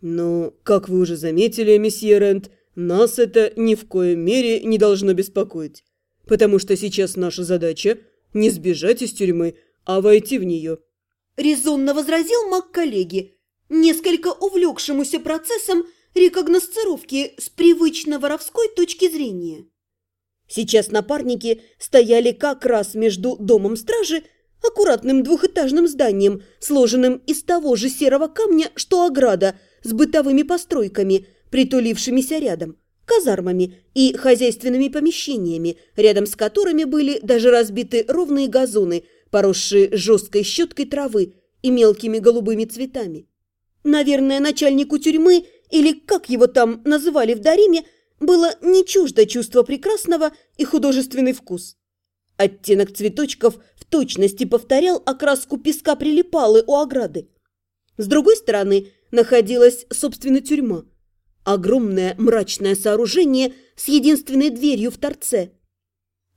Но, как вы уже заметили, месье Рент, нас это ни в коем мере не должно беспокоить, потому что сейчас наша задача не сбежать из тюрьмы, а войти в нее. Резонно возразил маг коллеги, несколько увлекшемуся процессом рекогносцировки с привычно воровской точки зрения. Сейчас напарники стояли как раз между домом стражи, аккуратным двухэтажным зданием, сложенным из того же серого камня, что ограда, с бытовыми постройками, притулившимися рядом, казармами и хозяйственными помещениями, рядом с которыми были даже разбиты ровные газоны, поросшие жесткой щеткой травы и мелкими голубыми цветами. Наверное, начальнику тюрьмы, или как его там называли в Дариме, было не чуждо чувство прекрасного и художественный вкус. Оттенок цветочков в точности повторял окраску песка прилипалы у ограды. С другой стороны находилась, собственно, тюрьма. Огромное мрачное сооружение с единственной дверью в торце.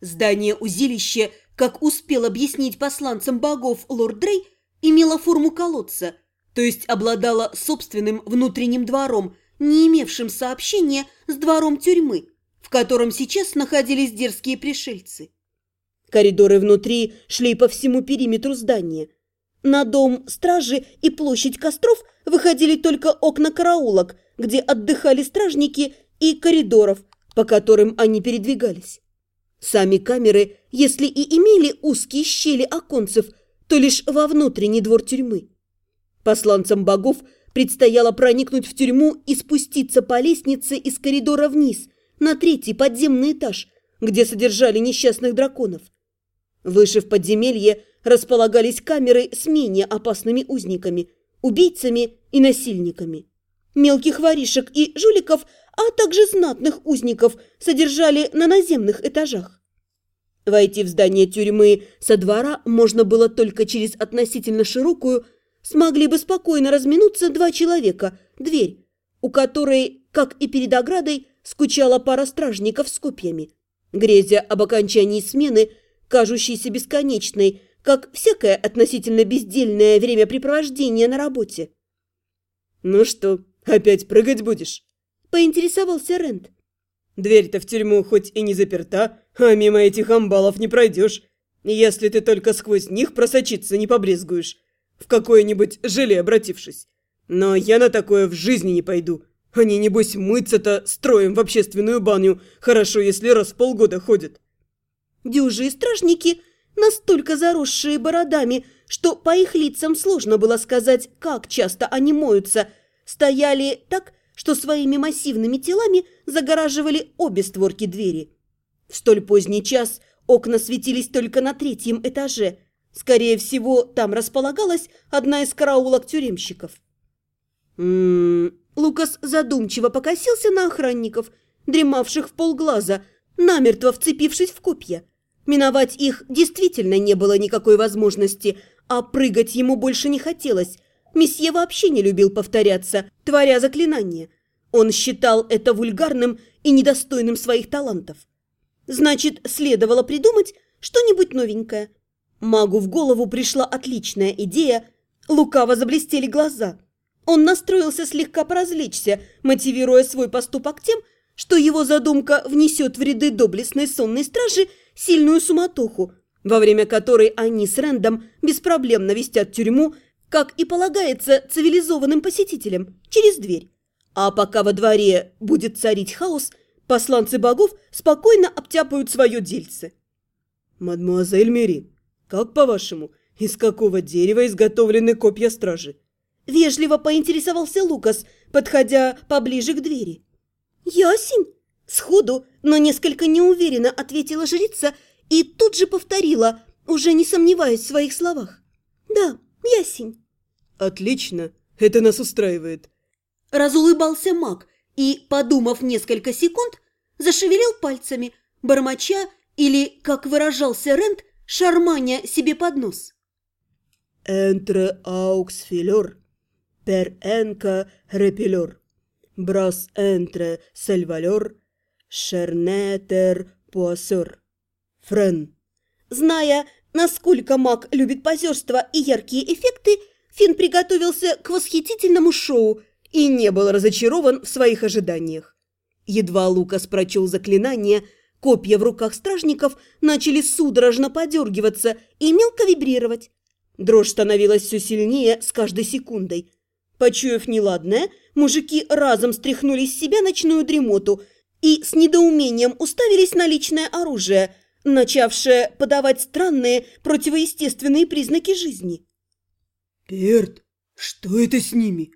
Здание узилища, как успел объяснить посланцам богов лорд Дрей, имело форму колодца, то есть обладало собственным внутренним двором, не имевшим сообщения с двором тюрьмы, в котором сейчас находились дерзкие пришельцы. Коридоры внутри шли по всему периметру здания. На дом стражи и площадь костров выходили только окна караулок, где отдыхали стражники, и коридоров, по которым они передвигались. Сами камеры, если и имели узкие щели оконцев, то лишь во внутренний двор тюрьмы. Посланцам богов предстояло проникнуть в тюрьму и спуститься по лестнице из коридора вниз, на третий подземный этаж, где содержали несчастных драконов. Выше в подземелье располагались камеры с менее опасными узниками, убийцами и насильниками. Мелких воришек и жуликов, а также знатных узников содержали на наземных этажах. Войти в здание тюрьмы со двора можно было только через относительно широкую смогли бы спокойно разминуться два человека, дверь, у которой, как и перед оградой, скучала пара стражников с копьями. Грезя об окончании смены, кажущейся бесконечной, как всякое относительно бездельное времяпрепровождение на работе. «Ну что, опять прыгать будешь?» – поинтересовался Рент. «Дверь-то в тюрьму хоть и не заперта, а мимо этих амбалов не пройдешь, если ты только сквозь них просочиться не побрезгуешь в какое-нибудь желе обратившись. Но я на такое в жизни не пойду. Они, небось, мыться-то строем в общественную баню, хорошо, если раз в полгода ходят. Дюжи и стражники, настолько заросшие бородами, что по их лицам сложно было сказать, как часто они моются, стояли так, что своими массивными телами загораживали обе створки двери. В столь поздний час окна светились только на третьем этаже – Скорее всего, там располагалась одна из караулок тюремщиков. М -м -м. Лукас задумчиво покосился на охранников, дремавших в полглаза, намертво вцепившись в копья. Миновать их действительно не было никакой возможности, а прыгать ему больше не хотелось. Месье вообще не любил повторяться, творя заклинания. Он считал это вульгарным и недостойным своих талантов. Значит, следовало придумать что-нибудь новенькое – Магу в голову пришла отличная идея. Лукаво заблестели глаза. Он настроился слегка поразвлечься, мотивируя свой поступок тем, что его задумка внесет в ряды доблестной сонной стражи сильную суматоху, во время которой они с Рэндом проблем навестят тюрьму, как и полагается цивилизованным посетителям, через дверь. А пока во дворе будет царить хаос, посланцы богов спокойно обтяпают свое дельце. «Мадемуазель Мери, «Как, по-вашему, из какого дерева изготовлены копья стражи?» Вежливо поинтересовался Лукас, подходя поближе к двери. «Ясень?» Сходу, но несколько неуверенно ответила жрица и тут же повторила, уже не сомневаясь в своих словах. «Да, ясень». «Отлично, это нас устраивает». Разулыбался маг и, подумав несколько секунд, зашевелил пальцами, бормоча или, как выражался Рент, шарманя себе под нос. «Энтре аукс филер, пер энка репелер, брас энтре сальвалер, шернетер пуассер, френ». Зная, насколько маг любит позерство и яркие эффекты, Финн приготовился к восхитительному шоу и не был разочарован в своих ожиданиях. Едва Лукас прочел заклинание, копья в руках стражников начали судорожно подергиваться и мелко вибрировать. Дрожь становилась все сильнее с каждой секундой. Почуяв неладное, мужики разом стряхнули с себя ночную дремоту и с недоумением уставились на личное оружие, начавшее подавать странные противоестественные признаки жизни. «Перт, что это с ними?»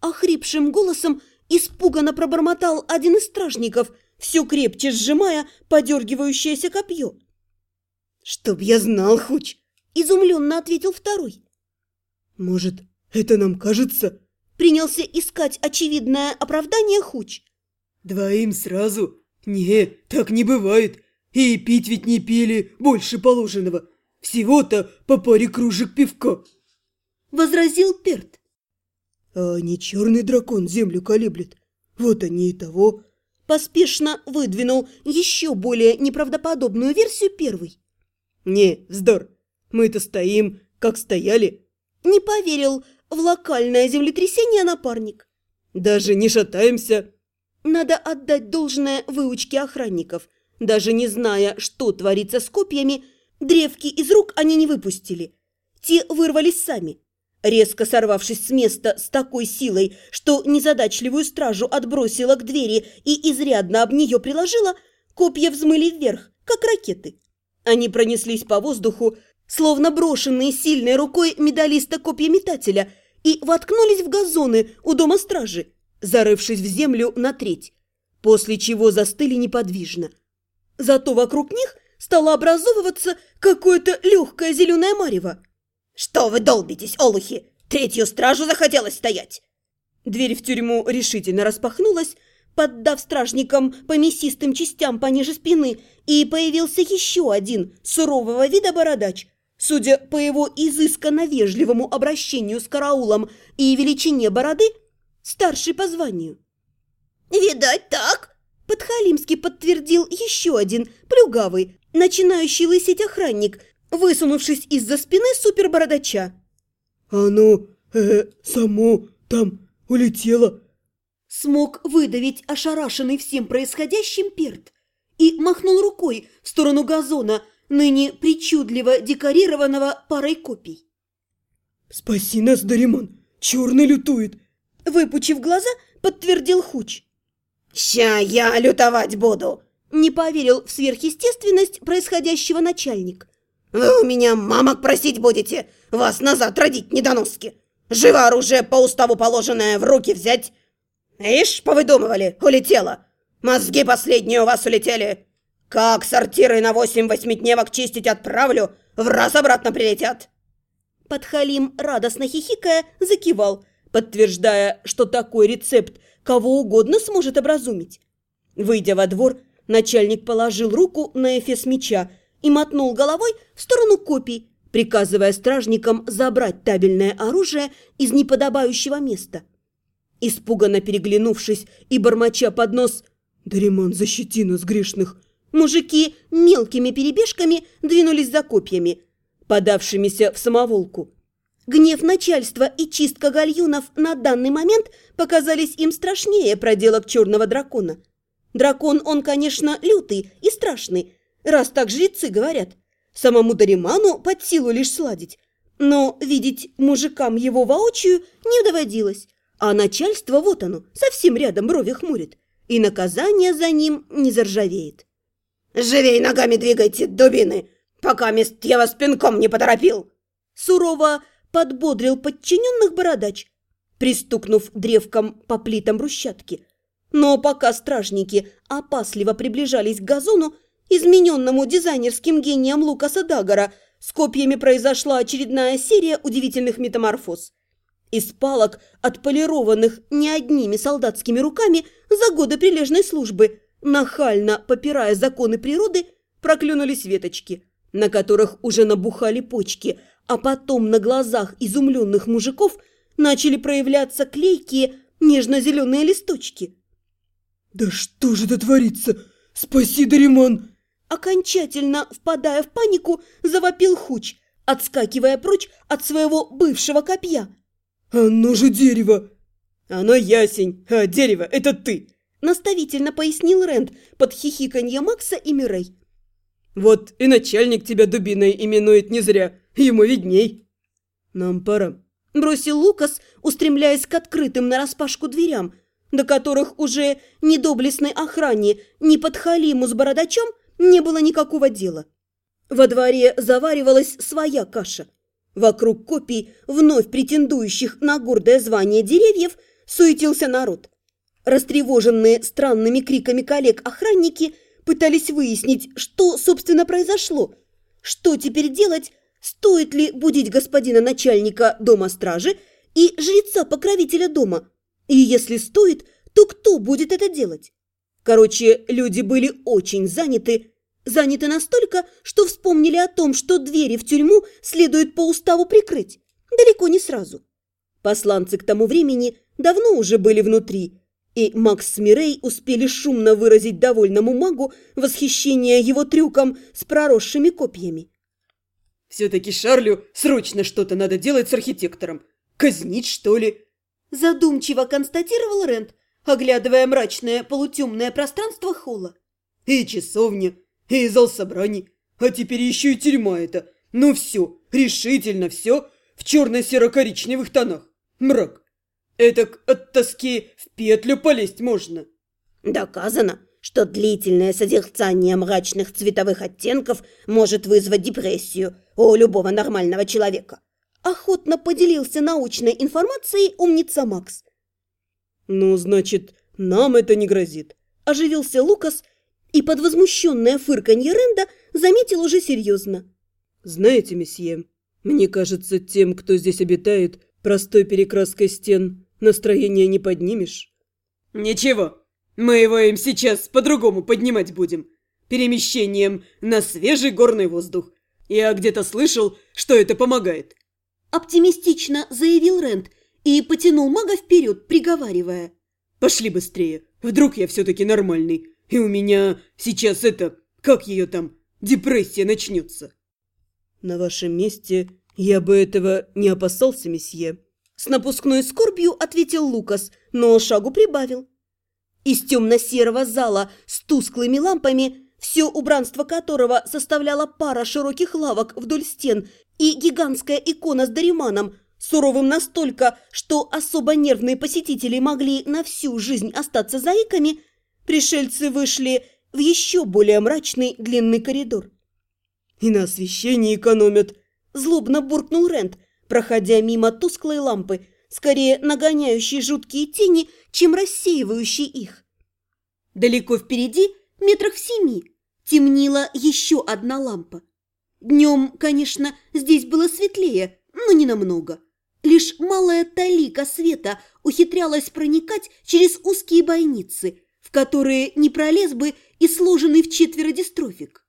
Охрипшим голосом испуганно пробормотал один из стражников, все крепче сжимая подергивающееся копье. «Чтоб я знал, Хуч!» – изумленно ответил второй. «Может, это нам кажется?» – принялся искать очевидное оправдание Хуч. «Двоим сразу? Не, так не бывает. И пить ведь не пили больше положенного. Всего-то по паре кружек пивка». Возразил Перт. А не черный дракон землю колеблет. Вот они и того. Поспешно выдвинул еще более неправдоподобную версию первый. Не, вздор. Мы-то стоим, как стояли. Не поверил в локальное землетрясение напарник. Даже не шатаемся. Надо отдать должное выучке охранников. Даже не зная, что творится с копьями, древки из рук они не выпустили. Те вырвались сами. Резко сорвавшись с места с такой силой, что незадачливую стражу отбросила к двери и изрядно об нее приложила, копья взмыли вверх, как ракеты. Они пронеслись по воздуху, словно брошенные сильной рукой медалиста копья-метателя, и воткнулись в газоны у дома стражи, зарывшись в землю на треть, после чего застыли неподвижно. Зато вокруг них стало образовываться какое-то легкое зеленое марево. «Что вы долбитесь, олухи? Третью стражу захотелось стоять!» Дверь в тюрьму решительно распахнулась, поддав стражникам по мясистым частям пониже спины, и появился еще один сурового вида бородач. Судя по его изысканно вежливому обращению с караулом и величине бороды, старший по званию. «Видать так!» – подхалимски подтвердил еще один, плюгавый, начинающий лысеть охранник – высунувшись из-за спины супербородача. «Оно, э, само там улетело!» Смог выдавить ошарашенный всем происходящим перт и махнул рукой в сторону газона, ныне причудливо декорированного парой копий. «Спаси нас, Даримон! Черный лютует!» Выпучив глаза, подтвердил Хуч. «Ща я лютовать буду!» Не поверил в сверхъестественность происходящего начальник. Вы у меня мамок просить будете, вас назад родить недоноски. Живо оружие по уставу положенное в руки взять. Ишь, повыдумывали, улетело. Мозги последние у вас улетели. Как сортиры на восемь восьмидневок чистить отправлю, в раз обратно прилетят. Подхалим, радостно хихикая, закивал, подтверждая, что такой рецепт кого угодно сможет образумить. Выйдя во двор, начальник положил руку на эфес меча и мотнул головой в сторону копий, приказывая стражникам забрать табельное оружие из неподобающего места. Испуганно переглянувшись и бормоча под нос «Дариман, защити нас, грешных!», мужики мелкими перебежками двинулись за копьями, подавшимися в самоволку. Гнев начальства и чистка гальюнов на данный момент показались им страшнее проделок черного дракона. Дракон он, конечно, лютый и страшный, раз так жрецы говорят. Самому Дариману под силу лишь сладить. Но видеть мужикам его воочию не доводилось. А начальство, вот оно, совсем рядом брови хмурит. И наказание за ним не заржавеет. «Живей ногами двигайте, дубины, пока мест я вас пинком не поторопил!» Сурово подбодрил подчиненных бородач, пристукнув древком по плитам брусчатки. Но пока стражники опасливо приближались к газону, измененному дизайнерским гением Лукаса Дагора, с копьями произошла очередная серия удивительных метаморфоз. Из палок, отполированных не одними солдатскими руками за годы прилежной службы, нахально попирая законы природы, проклюнулись веточки, на которых уже набухали почки, а потом на глазах изумленных мужиков начали проявляться клейкие нежно-зеленые листочки. «Да что же это творится? Спаси, Дариман!» Окончательно впадая в панику, завопил Хуч, отскакивая прочь от своего бывшего копья. «Оно же дерево!» Оно ясень, а дерево – это ты. Наставительно пояснил Рэнд под хихиканье Макса и Мирей. Вот и начальник тебя дубиной именует не зря, ему видней. Нам пора. Бросил Лукас, устремляясь к открытым нараспашку дверям, до которых уже ни доблестной охране, ни подхалиму с бородачом не было никакого дела. Во дворе заваривалась своя каша. Вокруг копий, вновь претендующих на гордое звание деревьев, суетился народ. Растревоженные странными криками коллег охранники пытались выяснить, что, собственно, произошло. Что теперь делать, стоит ли будить господина начальника дома стражи и жреца-покровителя дома. И если стоит, то кто будет это делать? Короче, люди были очень заняты, заняты настолько, что вспомнили о том, что двери в тюрьму следует по уставу прикрыть. Далеко не сразу. Посланцы к тому времени давно уже были внутри, и Макс с Мирей успели шумно выразить довольному магу восхищение его трюком с проросшими копьями. «Все-таки Шарлю срочно что-то надо делать с архитектором. Казнить, что ли?» Задумчиво констатировал Рент, оглядывая мрачное полутемное пространство холла. «И часовня, и зал собраний, а теперь еще и тюрьма это. Ну все, решительно все в черно-серо-коричневых тонах. Мрак. Этак от тоски в петлю полезть можно. Доказано, что длительное созерцание мрачных цветовых оттенков может вызвать депрессию у любого нормального человека. Охотно поделился научной информацией умница Макс. Ну, значит, нам это не грозит. Оживился Лукас и под возмущенное фырканье Ренда заметил уже серьезно. Знаете, месье, мне кажется, тем, кто здесь обитает, простой перекраской стен Настроение не поднимешь? Ничего, мы его им сейчас по-другому поднимать будем. Перемещением на свежий горный воздух. Я где-то слышал, что это помогает. Оптимистично заявил Рент и потянул мага вперед, приговаривая. Пошли быстрее. Вдруг я все-таки нормальный. И у меня сейчас это, как ее там, депрессия начнется. На вашем месте я бы этого не опасался, месье. С напускной скорбью ответил Лукас, но шагу прибавил. Из темно-серого зала с тусклыми лампами, все убранство которого составляла пара широких лавок вдоль стен и гигантская икона с Дариманом, суровым настолько, что особо нервные посетители могли на всю жизнь остаться заиками, пришельцы вышли в еще более мрачный длинный коридор. «И на освещении экономят!» – злобно буркнул Рент – проходя мимо тусклой лампы, скорее нагоняющей жуткие тени, чем рассеивающей их. Далеко впереди, метрах в семи, темнила еще одна лампа. Днем, конечно, здесь было светлее, но не намного. Лишь малая талика света ухитрялась проникать через узкие бойницы, в которые не пролез бы и сложенный в четверо дистрофик.